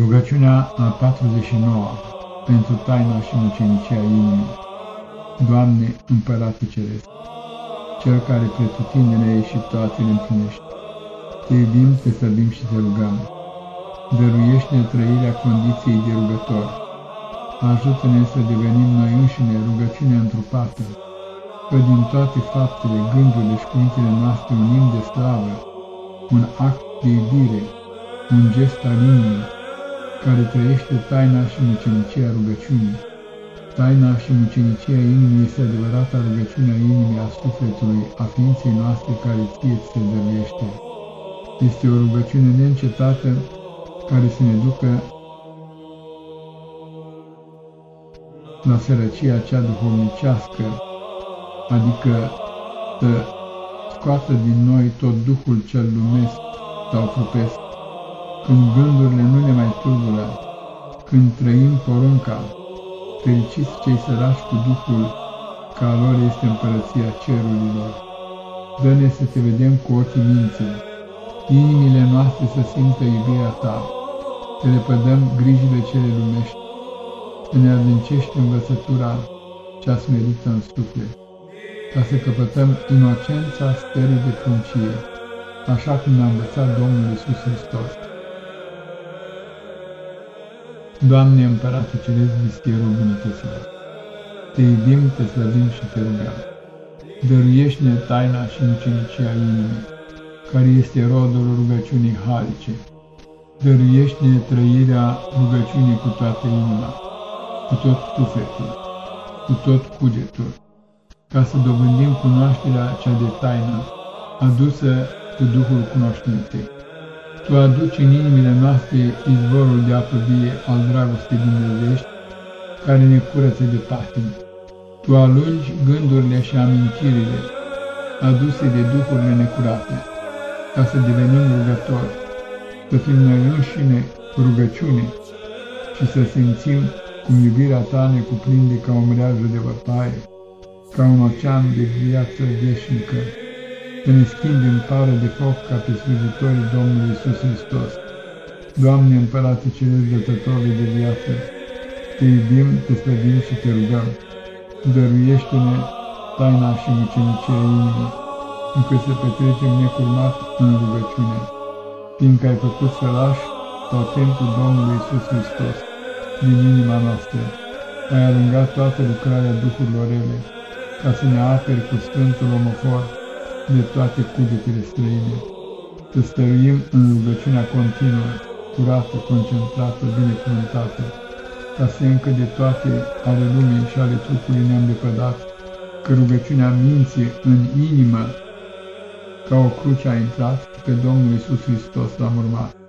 Rugăciunea a 49 pentru taina și mucenicia inimii. Doamne, Împărate Ceresc, Cel care pretutindene ai și toate le împlinești, Te iubim, Te sărbim și Te rugăm. Dăruiește-ne trăirea condiției de rugător. Ajută-ne să devenim noi înșine rugăciunea întrupată, că din toate faptele, gândurile și cuvintele noastre unim de slavă, un act de iubire, un gest al inimii, care trăiește taina și mucenicia rugăciunii. Taina și mucenicia inimii este adevărata rugăciunea inimii a sufletului, a ființei noastre care ție ți se dăruiește. Este o rugăciune neîncetată care să ne ducă la sărăcia cea duhovnicească, adică să scoată din noi tot Duhul cel lumesc sau trupesc, când gândurile nu ne mai tulbură, când trăim porunca, fericiți cei sărași cu Duhul, că a lor este împărăția cerurilor. Dă-ne să te vedem cu ochii minții, inimile noastre să simtă iubirea ta, să le pădăm grijile cele lumești, să ne adâncești învățătura cea smerită în suflet, ca să căpătăm inocența stării de pruncie, așa cum ne-a învățat Domnul Iisus Hristos. Doamne, Împărate Ceresc, Bischierul Bunătăților, Te iubim, Te slăbim și Te rugăm. Dăruiește-ne taina și mucenicia inimii, care este rodul rugăciunii harice. Dăruiește-ne trăirea rugăciunii cu toată inima, cu tot sufletul, cu tot cugetul, ca să dobândim cunoașterea cea de taină, adusă cu Duhul cunoștinței. Tu aduci în inimile noastre izvorul de apă vie al dragostei dumnezeiești, care ne curăță de patimi. Tu alungi gândurile și amintirile aduse de duhurile necurate, ca să devenim rugători, să fim noi înșine rugăciune și să simțim cum iubirea ta ne cuprinde ca o mreajă de văpaie, ca un ocean de viață veșnică să ne schimbi în pară de foc ca pe slujitorii Domnului Iisus Hristos. Doamne, Împărate Ceresc Dătătorului de viață, Te iubim, Te slăbim și Te rugăm. Dăruiește-ne taina și mucenicia inimii, încât să petrecem necurmat în rugăciune, fiindcă ai făcut să lași sau templul Domnului Iisus Hristos din inima noastră. Ai alungat toată lucrarea duhurilor rele, ca să ne aperi cu Sfântul Omofor, de toate cugetele străine, să stăruim în rugăciunea continuă, curată, concentrată, binecuvântată, ca să încă de toate ale lumii și ale trupului ne-am lepădat, că rugăciunea minții în inimă ca o cruce a intrat pe Domnul Iisus Hristos l-am urmat.